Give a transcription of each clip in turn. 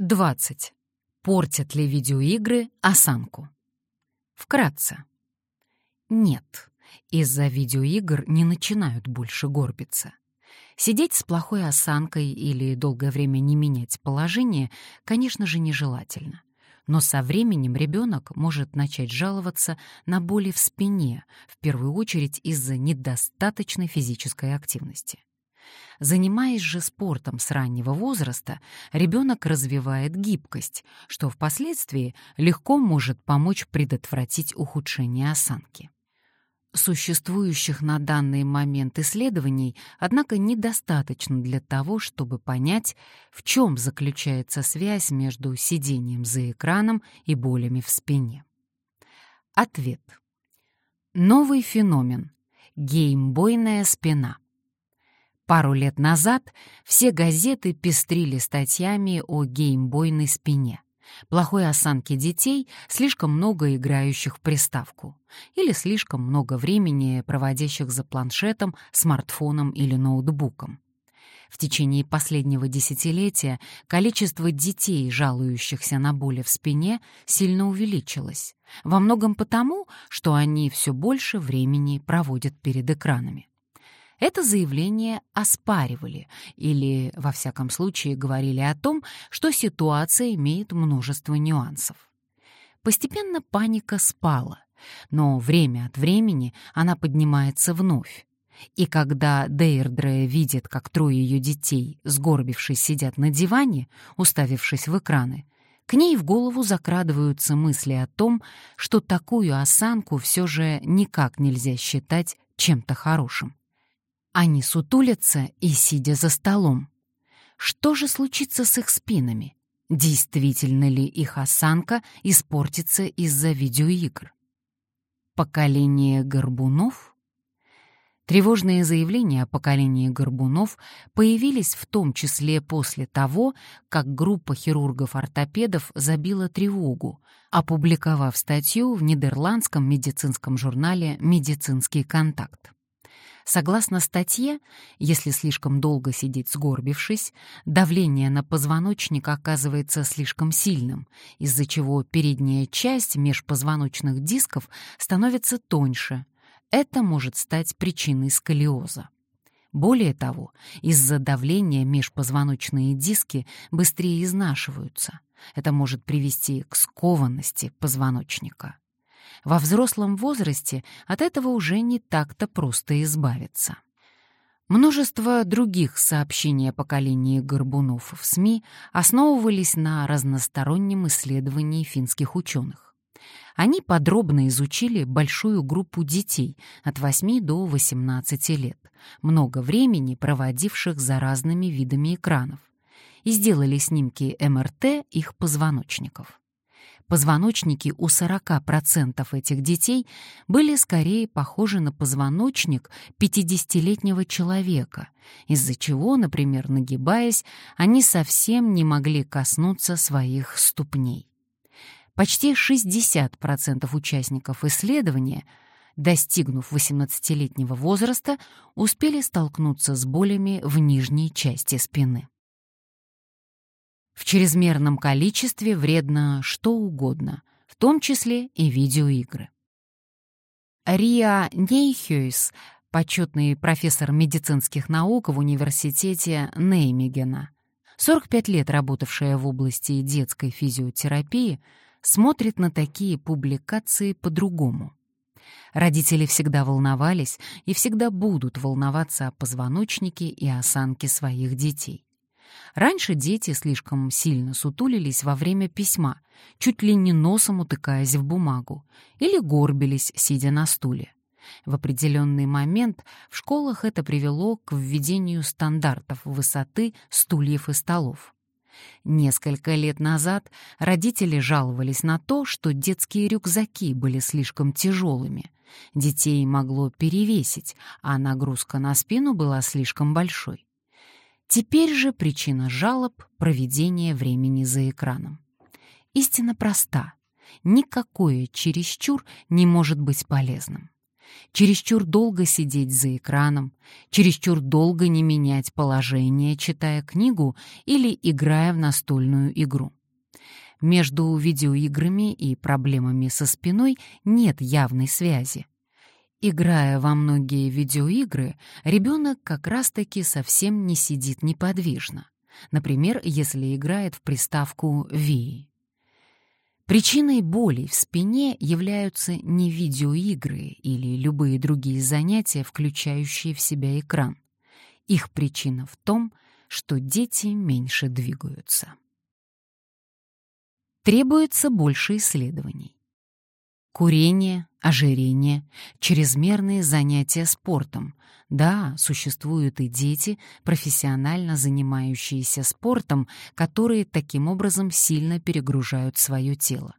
20. Портят ли видеоигры осанку? Вкратце. Нет, из-за видеоигр не начинают больше горбиться. Сидеть с плохой осанкой или долгое время не менять положение, конечно же, нежелательно. Но со временем ребенок может начать жаловаться на боли в спине, в первую очередь из-за недостаточной физической активности. Занимаясь же спортом с раннего возраста, ребенок развивает гибкость, что впоследствии легко может помочь предотвратить ухудшение осанки. Существующих на данный момент исследований, однако, недостаточно для того, чтобы понять, в чем заключается связь между сидением за экраном и болями в спине. Ответ. Новый феномен — геймбойная спина. Пару лет назад все газеты пестрили статьями о геймбойной спине, плохой осанке детей, слишком много играющих в приставку или слишком много времени проводящих за планшетом, смартфоном или ноутбуком. В течение последнего десятилетия количество детей, жалующихся на боли в спине, сильно увеличилось, во многом потому, что они все больше времени проводят перед экранами. Это заявление оспаривали или, во всяком случае, говорили о том, что ситуация имеет множество нюансов. Постепенно паника спала, но время от времени она поднимается вновь. И когда Дейрдре видит, как трое ее детей, сгорбившись, сидят на диване, уставившись в экраны, к ней в голову закрадываются мысли о том, что такую осанку все же никак нельзя считать чем-то хорошим. Они сутулятся и сидя за столом. Что же случится с их спинами? Действительно ли их осанка испортится из-за видеоигр? Поколение горбунов? Тревожные заявления о поколении горбунов появились в том числе после того, как группа хирургов-ортопедов забила тревогу, опубликовав статью в нидерландском медицинском журнале «Медицинский контакт». Согласно статье, если слишком долго сидеть сгорбившись, давление на позвоночник оказывается слишком сильным, из-за чего передняя часть межпозвоночных дисков становится тоньше. Это может стать причиной сколиоза. Более того, из-за давления межпозвоночные диски быстрее изнашиваются. Это может привести к скованности позвоночника. Во взрослом возрасте от этого уже не так-то просто избавиться. Множество других сообщений о поколении горбунов в СМИ основывались на разностороннем исследовании финских ученых. Они подробно изучили большую группу детей от 8 до 18 лет, много времени проводивших за разными видами экранов, и сделали снимки МРТ их позвоночников. Позвоночники у 40% этих детей были скорее похожи на позвоночник 50-летнего человека, из-за чего, например, нагибаясь, они совсем не могли коснуться своих ступней. Почти 60% участников исследования, достигнув 18-летнего возраста, успели столкнуться с болями в нижней части спины. В чрезмерном количестве вредно что угодно, в том числе и видеоигры. Риа Нейхюйс, почетный профессор медицинских наук в университете Неймегена, 45 лет работавшая в области детской физиотерапии, смотрит на такие публикации по-другому. Родители всегда волновались и всегда будут волноваться о позвоночнике и осанке своих детей. Раньше дети слишком сильно сутулились во время письма, чуть ли не носом утыкаясь в бумагу, или горбились, сидя на стуле. В определенный момент в школах это привело к введению стандартов высоты стульев и столов. Несколько лет назад родители жаловались на то, что детские рюкзаки были слишком тяжелыми. Детей могло перевесить, а нагрузка на спину была слишком большой. Теперь же причина жалоб — проведение времени за экраном. Истина проста. Никакое чересчур не может быть полезным. чересчур долго сидеть за экраном, чересчур долго не менять положение, читая книгу или играя в настольную игру. Между видеоиграми и проблемами со спиной нет явной связи. Играя во многие видеоигры, ребенок как раз-таки совсем не сидит неподвижно. Например, если играет в приставку Wii. Причиной болей в спине являются не видеоигры или любые другие занятия, включающие в себя экран. Их причина в том, что дети меньше двигаются. Требуется больше исследований. Курение, ожирение, чрезмерные занятия спортом. Да, существуют и дети, профессионально занимающиеся спортом, которые таким образом сильно перегружают свое тело.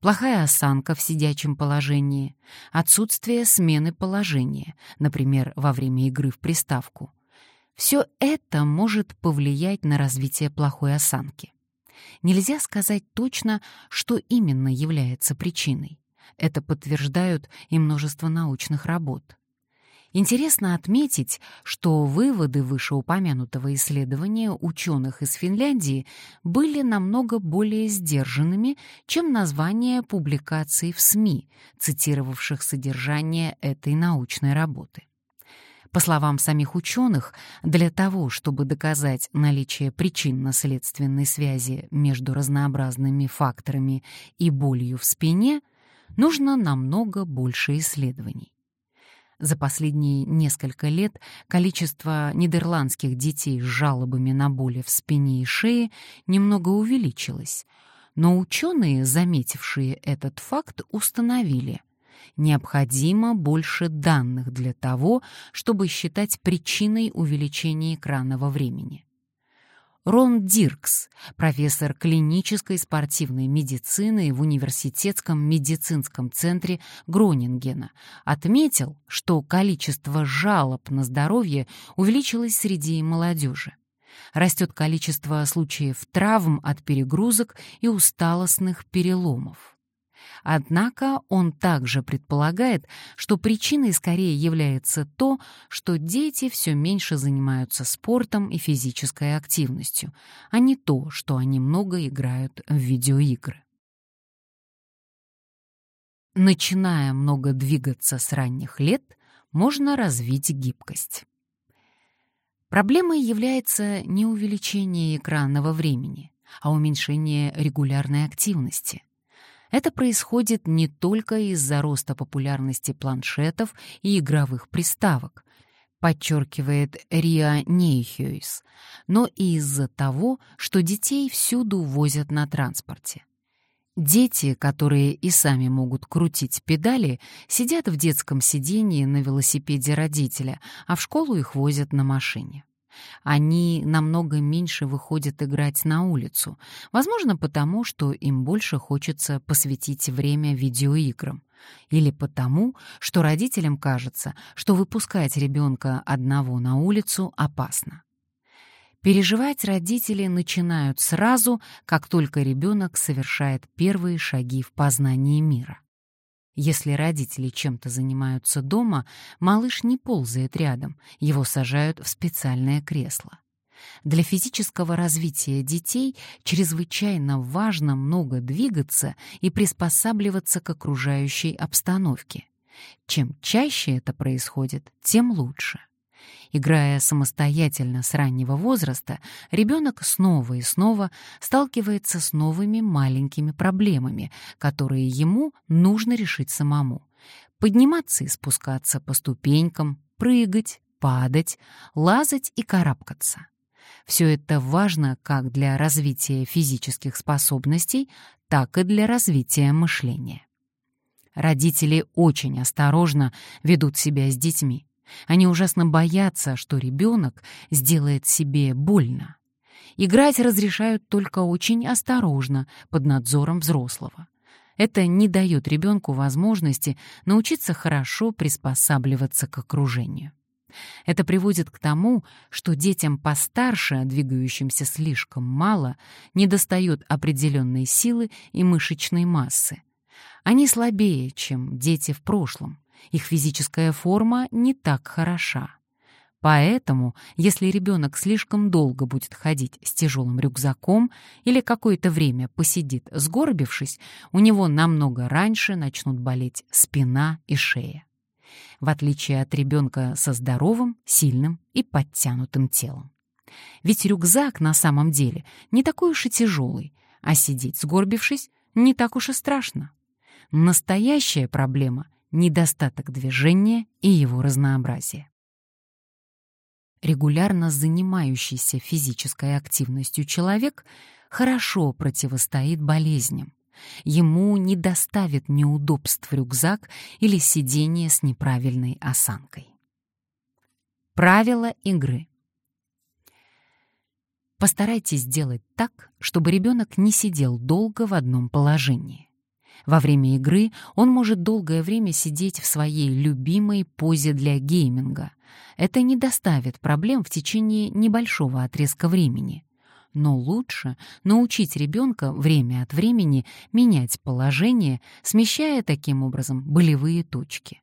Плохая осанка в сидячем положении, отсутствие смены положения, например, во время игры в приставку. Все это может повлиять на развитие плохой осанки. Нельзя сказать точно, что именно является причиной. Это подтверждают и множество научных работ. Интересно отметить, что выводы вышеупомянутого исследования ученых из Финляндии были намного более сдержанными, чем название публикаций в СМИ, цитировавших содержание этой научной работы. По словам самих ученых, для того, чтобы доказать наличие причинно-следственной связи между разнообразными факторами и болью в спине – нужно намного больше исследований. За последние несколько лет количество нидерландских детей с жалобами на боли в спине и шее немного увеличилось, но ученые, заметившие этот факт, установили – необходимо больше данных для того, чтобы считать причиной увеличения экранного времени. Рон Диркс, профессор клинической спортивной медицины в Университетском медицинском центре Гронингена, отметил, что количество жалоб на здоровье увеличилось среди молодежи. Растет количество случаев травм от перегрузок и усталостных переломов. Однако он также предполагает, что причиной скорее является то, что дети все меньше занимаются спортом и физической активностью, а не то, что они много играют в видеоигры. Начиная много двигаться с ранних лет, можно развить гибкость. Проблемой является не увеличение экранного времени, а уменьшение регулярной активности. Это происходит не только из-за роста популярности планшетов и игровых приставок, подчеркивает Риа Нейхюйс, но и из-за того, что детей всюду возят на транспорте. Дети, которые и сами могут крутить педали, сидят в детском сидении на велосипеде родителя, а в школу их возят на машине. Они намного меньше выходят играть на улицу, возможно, потому, что им больше хочется посвятить время видеоиграм. Или потому, что родителям кажется, что выпускать ребенка одного на улицу опасно. Переживать родители начинают сразу, как только ребенок совершает первые шаги в познании мира. Если родители чем-то занимаются дома, малыш не ползает рядом, его сажают в специальное кресло. Для физического развития детей чрезвычайно важно много двигаться и приспосабливаться к окружающей обстановке. Чем чаще это происходит, тем лучше. Играя самостоятельно с раннего возраста, ребенок снова и снова сталкивается с новыми маленькими проблемами, которые ему нужно решить самому. Подниматься и спускаться по ступенькам, прыгать, падать, лазать и карабкаться. Все это важно как для развития физических способностей, так и для развития мышления. Родители очень осторожно ведут себя с детьми. Они ужасно боятся, что ребенок сделает себе больно. Играть разрешают только очень осторожно, под надзором взрослого. Это не дает ребенку возможности научиться хорошо приспосабливаться к окружению. Это приводит к тому, что детям постарше, двигающимся слишком мало, недостает определенной силы и мышечной массы. Они слабее, чем дети в прошлом, их физическая форма не так хороша. Поэтому, если ребенок слишком долго будет ходить с тяжелым рюкзаком или какое-то время посидит сгорбившись, у него намного раньше начнут болеть спина и шея. В отличие от ребенка со здоровым, сильным и подтянутым телом. Ведь рюкзак на самом деле не такой уж и тяжелый, а сидеть сгорбившись не так уж и страшно. Настоящая проблема — недостаток движения и его разнообразия регулярно занимающийся физической активностью человек хорошо противостоит болезням. Ему не доставит неудобств рюкзак или сидение с неправильной осанкой. Правила игры. Постарайтесь сделать так, чтобы ребенок не сидел долго в одном положении. Во время игры он может долгое время сидеть в своей любимой позе для гейминга. Это не доставит проблем в течение небольшого отрезка времени. Но лучше научить ребенка время от времени менять положение, смещая таким образом болевые точки.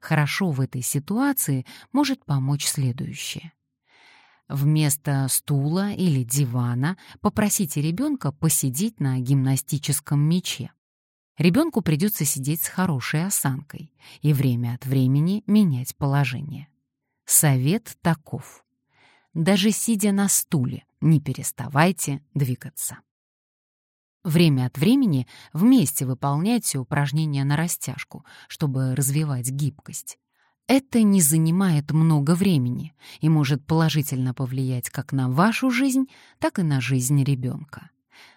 Хорошо в этой ситуации может помочь следующее. Вместо стула или дивана попросите ребенка посидеть на гимнастическом мяче. Ребенку придется сидеть с хорошей осанкой и время от времени менять положение. Совет таков. Даже сидя на стуле, не переставайте двигаться. Время от времени вместе выполняйте упражнения на растяжку, чтобы развивать гибкость. Это не занимает много времени и может положительно повлиять как на вашу жизнь, так и на жизнь ребенка.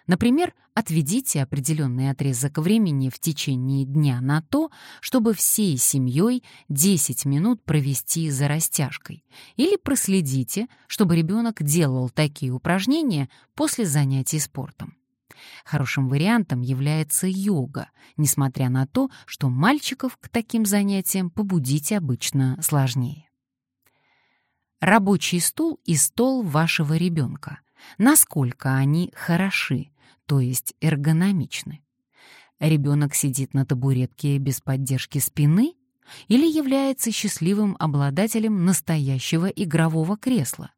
Например, отведите определенный отрезок времени в течение дня на то, чтобы всей семьей 10 минут провести за растяжкой, или проследите, чтобы ребенок делал такие упражнения после занятий спортом. Хорошим вариантом является йога, несмотря на то, что мальчиков к таким занятиям побудить обычно сложнее. Рабочий стул и стол вашего ребенка насколько они хороши, то есть эргономичны. Ребенок сидит на табуретке без поддержки спины или является счастливым обладателем настоящего игрового кресла.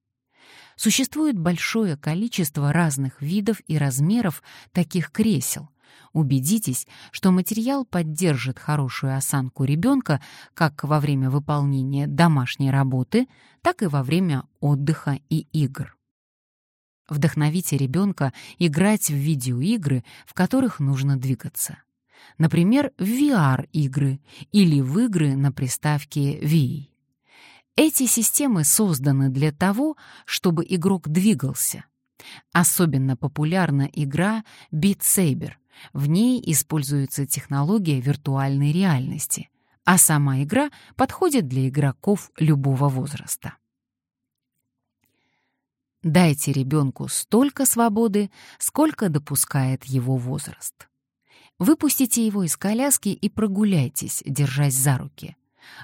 Существует большое количество разных видов и размеров таких кресел. Убедитесь, что материал поддержит хорошую осанку ребенка как во время выполнения домашней работы, так и во время отдыха и игр. Вдохновите ребенка играть в видеоигры, в которых нужно двигаться. Например, в VR-игры или в игры на приставке Wii. Эти системы созданы для того, чтобы игрок двигался. Особенно популярна игра Beat Saber. В ней используется технология виртуальной реальности, а сама игра подходит для игроков любого возраста. Дайте ребенку столько свободы, сколько допускает его возраст. Выпустите его из коляски и прогуляйтесь, держась за руки.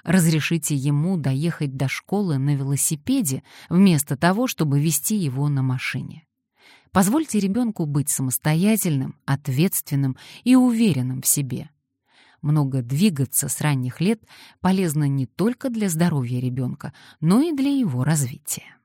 Разрешите ему доехать до школы на велосипеде вместо того, чтобы вести его на машине. Позвольте ребенку быть самостоятельным, ответственным и уверенным в себе. Много двигаться с ранних лет полезно не только для здоровья ребенка, но и для его развития.